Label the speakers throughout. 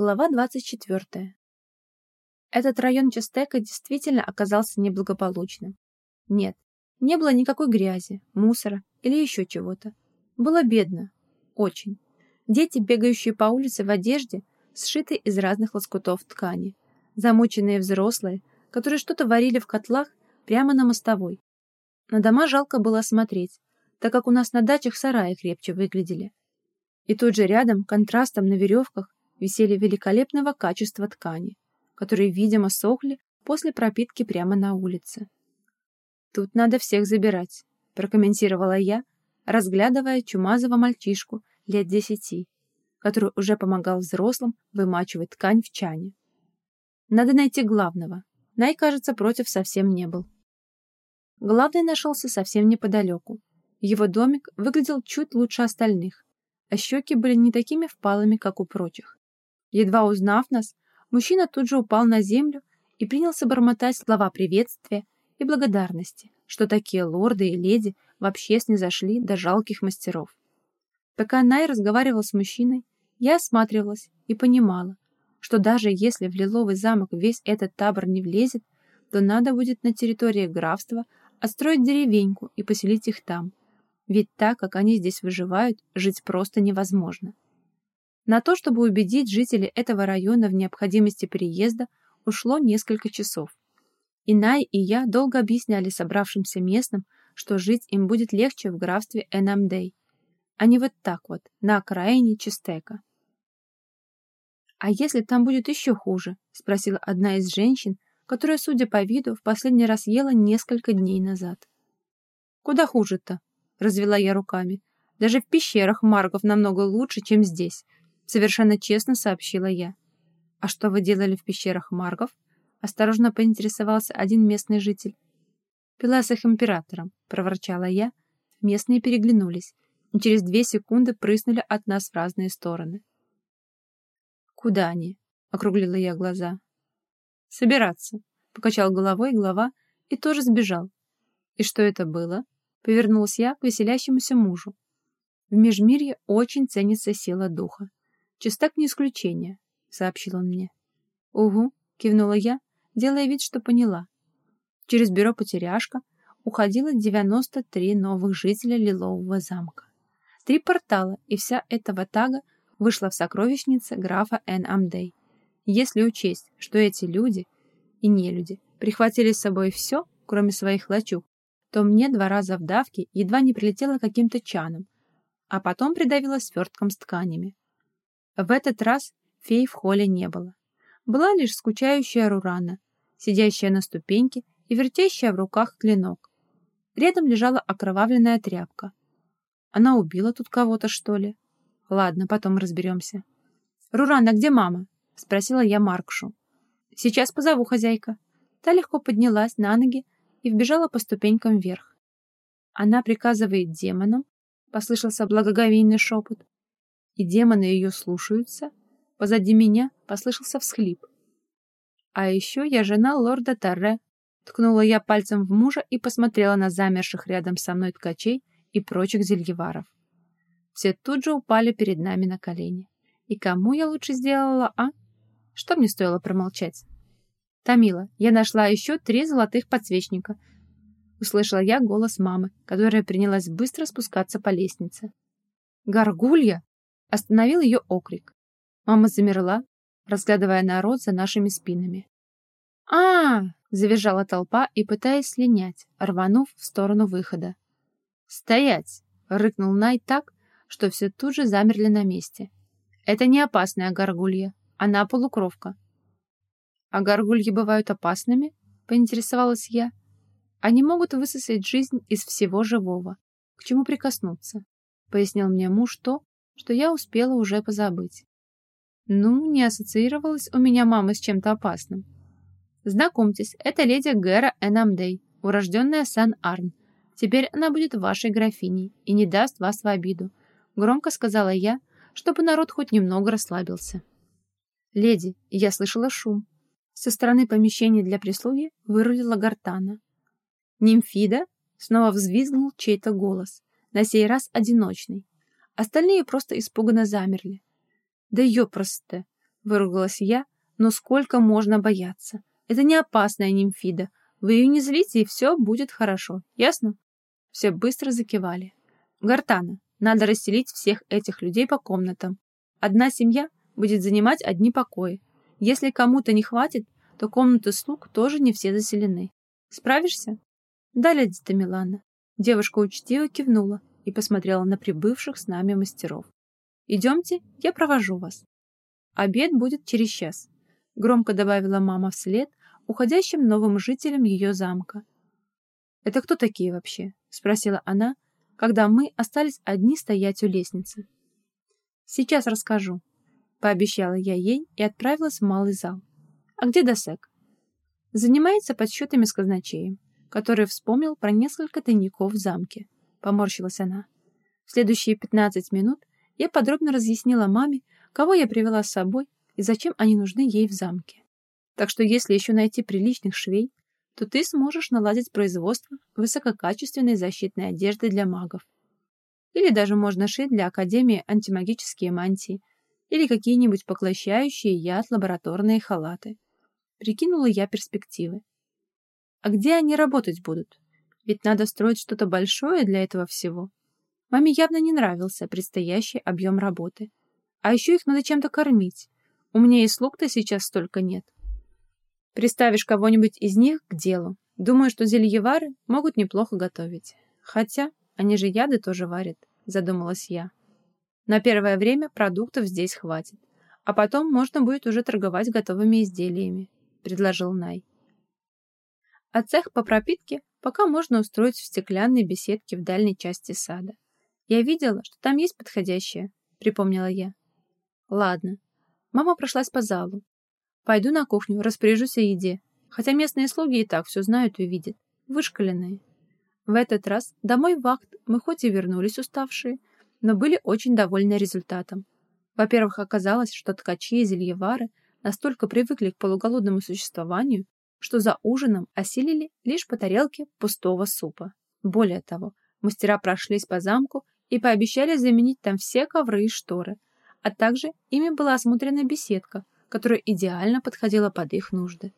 Speaker 1: Глава 24. Этот район Чистека действительно оказался неблагополучным. Нет, не было никакой грязи, мусора или еще чего-то. Было бедно. Очень. Дети, бегающие по улице в одежде, сшитой из разных лоскутов ткани. Замученные взрослые, которые что-то варили в котлах прямо на мостовой. На дома жалко было смотреть, так как у нас на дачах сараи крепче выглядели. И тут же рядом, контрастом на веревках, висели великолепного качества ткани, которые, видимо, сохли после пропитки прямо на улице. «Тут надо всех забирать», — прокомментировала я, разглядывая чумазого мальчишку лет десяти, который уже помогал взрослым вымачивать ткань в чане. «Надо найти главного. Най, кажется, против совсем не был». Главный нашелся совсем неподалеку. Его домик выглядел чуть лучше остальных, а щеки были не такими впалыми, как у прочих. Едва узнав нас, мужчина тут же упал на землю и принялся бормотать слова приветствия и благодарности, что такие лорды и леди вообще снизошли до жалких мастеров. Пока Най разговаривал с мужчиной, я осматривалась и понимала, что даже если в Лиловый замок весь этот табор не влезет, то надо будет на территории графства отстроить деревеньку и поселить их там. Ведь так, как они здесь выживают, жить просто невозможно. На то, чтобы убедить жителей этого района в необходимости переезда, ушло несколько часов. Инай и я долго объясняли собравшимся местным, что жить им будет легче в графстве Энамдей, а не вот так вот, на окраине Чистека. «А если там будет еще хуже?» — спросила одна из женщин, которая, судя по виду, в последний раз ела несколько дней назад. «Куда хуже-то?» — развела я руками. «Даже в пещерах Маргов намного лучше, чем здесь. Совершенно честно сообщила я. «А что вы делали в пещерах Маргов?» Осторожно поинтересовался один местный житель. «Пила с их императором», — проворчала я. Местные переглянулись и через две секунды прыснули от нас в разные стороны. «Куда они?» — округлила я глаза. «Собираться», — покачал головой глава и тоже сбежал. «И что это было?» — повернулась я к веселящемуся мужу. В Межмирье очень ценится сила духа. Чистак не исключение, — сообщил он мне. Угу, кивнула я, делая вид, что поняла. Через бюро «Потеряшка» уходило 93 новых жителя Лилового замка. Три портала, и вся эта ватага вышла в сокровищнице графа Эн Амдей. Если учесть, что эти люди и не люди прихватили с собой все, кроме своих лачуг, то мне два раза в давке едва не прилетело каким-то чаном, а потом придавило свертком с тканями. В этот раз фей в холле не было. Была лишь скучающая Рурана, сидящая на ступеньке и вертящая в руках клинок. Рядом лежала окровавленная тряпка. Она убила тут кого-то, что ли? Ладно, потом разберемся. «Рурана, где мама?» — спросила я Маркшу. «Сейчас позову хозяйка». Та легко поднялась на ноги и вбежала по ступенькам вверх. «Она приказывает демонам», — послышался благоговейный шепот, и демоны ее слушаются, позади меня послышался всхлип. А еще я жена лорда Тарре. Ткнула я пальцем в мужа и посмотрела на замерших рядом со мной ткачей и прочих зельеваров. Все тут же упали перед нами на колени. И кому я лучше сделала, а? Что мне стоило промолчать? Тамила, я нашла еще три золотых подсвечника. Услышала я голос мамы, которая принялась быстро спускаться по лестнице. «Горгулья!» Остановил ее окрик. Мама замерла, разглядывая народ за нашими спинами. а, завизжала толпа и, пытаясь слинять, рванув в сторону выхода. «Стоять!» — рыкнул Най так, что все тут же замерли на месте. «Это не опасная горгулья, она полукровка». «А горгульи бывают опасными?» — поинтересовалась я. «Они могут высосать жизнь из всего живого. К чему прикоснуться?» — пояснил мне муж то, что я успела уже позабыть. Ну, не ассоциировалась у меня мама с чем-то опасным. Знакомьтесь, это леди Гэра Энамдей, урожденная Сан-Арн. Теперь она будет вашей графиней и не даст вас в обиду, громко сказала я, чтобы народ хоть немного расслабился. Леди, я слышала шум. Со стороны помещения для прислуги вырулила гортана. Нимфида снова взвизгнул чей-то голос, на сей раз одиночный. Остальные просто испуганно замерли. Да ёпросто! Выругалась я, но сколько можно бояться? Это не опасная нимфида. Вы ее не злите, и все будет хорошо. Ясно? Все быстро закивали. Гартана, надо расселить всех этих людей по комнатам. Одна семья будет занимать одни покои. Если кому-то не хватит, то комнаты слуг тоже не все заселены. Справишься? Да, леди Тамилана. Девушка учтиво кивнула и посмотрела на прибывших с нами мастеров. «Идемте, я провожу вас. Обед будет через час», — громко добавила мама вслед уходящим новым жителям ее замка. «Это кто такие вообще?» — спросила она, когда мы остались одни стоять у лестницы. «Сейчас расскажу», — пообещала я ей и отправилась в малый зал. «А где Досек?» «Занимается подсчетами с казначеем, который вспомнил про несколько тайников в замке», — поморщилась она. В следующие пятнадцать минут я подробно разъяснила маме, кого я привела с собой и зачем они нужны ей в замке. Так что если еще найти приличных швей, то ты сможешь наладить производство высококачественной защитной одежды для магов. Или даже можно шить для Академии антимагические мантии или какие-нибудь поглощающие яд лабораторные халаты. Прикинула я перспективы. А где они работать будут? Ведь надо строить что-то большое для этого всего. Маме явно не нравился предстоящий объем работы. А еще их надо чем-то кормить. У меня и слуг-то сейчас столько нет. Приставишь кого-нибудь из них к делу. Думаю, что зельевары могут неплохо готовить. Хотя они же яды тоже варят, задумалась я. На первое время продуктов здесь хватит. А потом можно будет уже торговать готовыми изделиями, предложил Най. А цех по пропитке пока можно устроить в стеклянной беседке в дальней части сада. Я видела, что там есть подходящее, припомнила я. Ладно. Мама прошлась по залу, Пойду на кухню, распоряжусь о еде. Хотя местные слуги и так все знают и видят. Вышкаленные. В этот раз домой в акт мы хоть и вернулись уставшие, но были очень довольны результатом. Во-первых, оказалось, что ткачи и зельевары настолько привыкли к полуголодному существованию, что за ужином осилили лишь по тарелке пустого супа. Более того, мастера прошлись по замку и пообещали заменить там все ковры и шторы, а также ими была осмотрена беседка – которая идеально подходила под их нужды.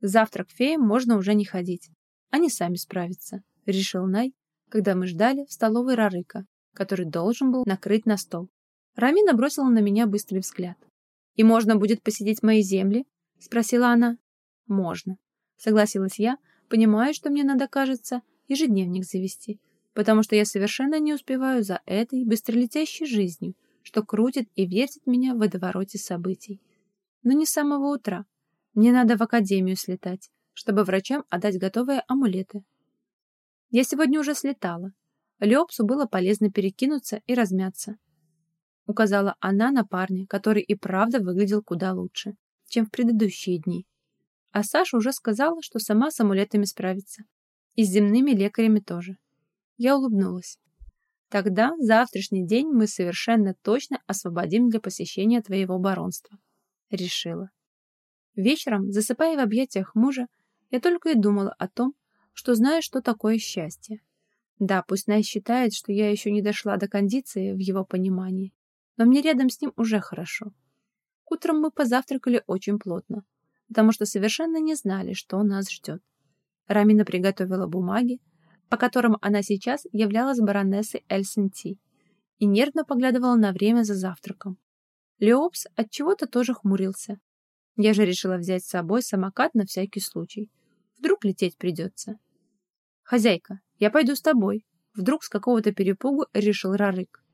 Speaker 1: Завтра к феям можно уже не ходить. Они сами справятся, решил Най, когда мы ждали в столовой Рарыка, который должен был накрыть на стол. Рамина бросила на меня быстрый взгляд. «И можно будет посетить мои земли?» — спросила она. «Можно», — согласилась я, понимая, что мне надо, кажется, ежедневник завести, потому что я совершенно не успеваю за этой быстролетящей жизнью, что крутит и вертит меня в водовороте событий но не с самого утра. Мне надо в академию слетать, чтобы врачам отдать готовые амулеты. Я сегодня уже слетала. Леопсу было полезно перекинуться и размяться. Указала она на парня, который и правда выглядел куда лучше, чем в предыдущие дни. А Саша уже сказала, что сама с амулетами справится. И с земными лекарями тоже. Я улыбнулась. Тогда завтрашний день мы совершенно точно освободим для посещения твоего баронства решила. Вечером, засыпая в объятиях мужа, я только и думала о том, что знаю, что такое счастье. Да, пусть Най считает, что я еще не дошла до кондиции в его понимании, но мне рядом с ним уже хорошо. Утром мы позавтракали очень плотно, потому что совершенно не знали, что нас ждет. Рамина приготовила бумаги, по которым она сейчас являлась баронессой Эльсенти, и нервно поглядывала на время за завтраком. Леопс от чего-то тоже хмурился. Я же решила взять с собой самокат на всякий случай. Вдруг лететь придется. «Хозяйка, я пойду с тобой», — вдруг с какого-то перепугу решил Рарык.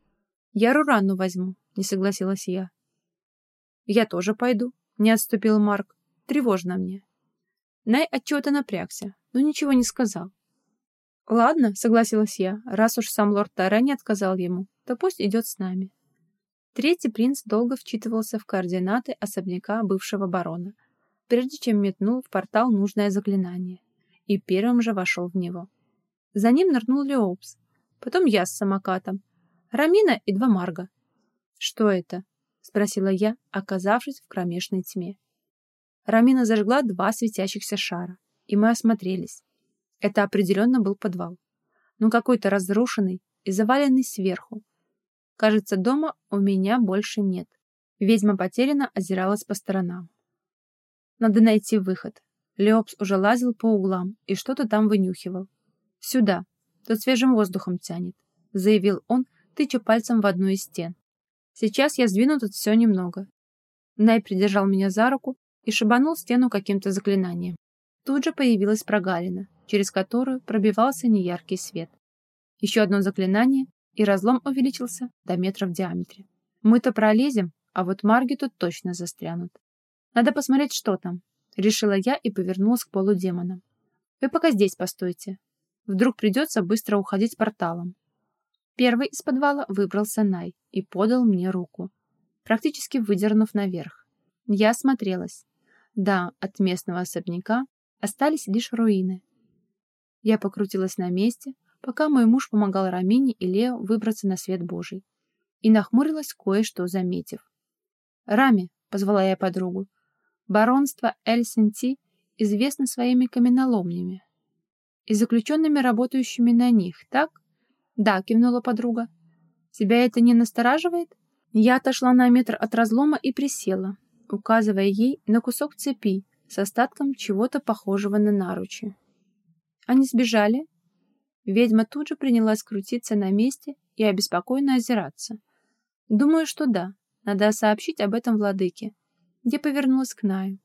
Speaker 1: «Я Руранну возьму», — не согласилась я. «Я тоже пойду», — не отступил Марк. «Тревожно мне». Най отчего-то напрягся, но ничего не сказал. «Ладно», — согласилась я, — «раз уж сам лорд Тара не отказал ему, то пусть идет с нами». Третий принц долго вчитывался в координаты особняка бывшего барона, прежде чем метнул в портал нужное заклинание, и первым же вошел в него. За ним нырнул Леопс, потом я с самокатом, Рамина и два Марга. «Что это?» — спросила я, оказавшись в кромешной тьме. Рамина зажгла два светящихся шара, и мы осмотрелись. Это определенно был подвал. но какой-то разрушенный и заваленный сверху, Кажется, дома у меня больше нет. Ведьма потерянно озиралась по сторонам. Надо найти выход. Леопс уже лазил по углам и что-то там вынюхивал. «Сюда, тут свежим воздухом тянет», — заявил он, тыча пальцем в одну из стен. «Сейчас я сдвину тут все немного». Най придержал меня за руку и шибанул стену каким-то заклинанием. Тут же появилась прогалина, через которую пробивался неяркий свет. Еще одно заклинание, и разлом увеличился до метра в диаметре. Мы-то пролезем, а вот марги тут точно застрянут. Надо посмотреть, что там, решила я и повернулась к полудемонам. Вы пока здесь постойте. Вдруг придется быстро уходить порталом. Первый из подвала выбрался Най и подал мне руку, практически выдернув наверх. Я осмотрелась. Да, от местного особняка остались лишь руины. Я покрутилась на месте, пока мой муж помогал Рамине и Лео выбраться на свет Божий. И нахмурилась, кое-что заметив. «Рами», — позвала я подругу, — «баронство Эль-Сенти известно своими каменоломнями и заключенными, работающими на них, так?» «Да», — кивнула подруга. «Тебя это не настораживает?» Я отошла на метр от разлома и присела, указывая ей на кусок цепи с остатком чего-то похожего на наручи. «Они сбежали?» Ведьма тут же принялась крутиться на месте и обеспокоенно озираться. «Думаю, что да. Надо сообщить об этом владыке». Я повернулась к Наю.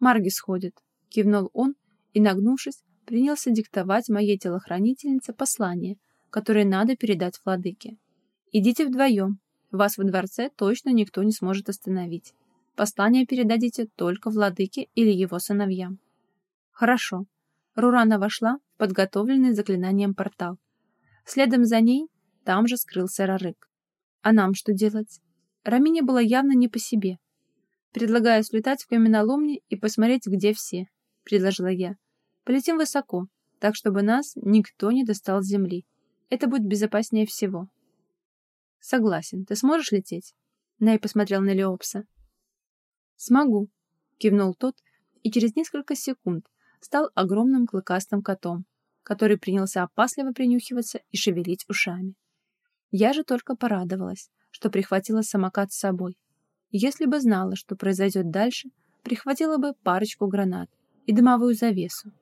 Speaker 1: «Марги сходит», — кивнул он и, нагнувшись, принялся диктовать моей телохранительнице послание, которое надо передать владыке. «Идите вдвоем. Вас во дворце точно никто не сможет остановить. Послание передадите только владыке или его сыновьям». «Хорошо». Рурана вошла в подготовленный заклинанием портал. Следом за ней там же скрылся Рарык. А нам что делать? Рамине было явно не по себе. «Предлагаю слетать в каменоломни и посмотреть, где все», — предложила я. «Полетим высоко, так чтобы нас никто не достал с земли. Это будет безопаснее всего». «Согласен. Ты сможешь лететь?» Най посмотрел на Леопса. «Смогу», — кивнул тот, и через несколько секунд стал огромным клыкастым котом, который принялся опасливо принюхиваться и шевелить ушами. Я же только порадовалась, что прихватила самокат с собой. Если бы знала, что произойдет дальше, прихватила бы парочку гранат и дымовую завесу.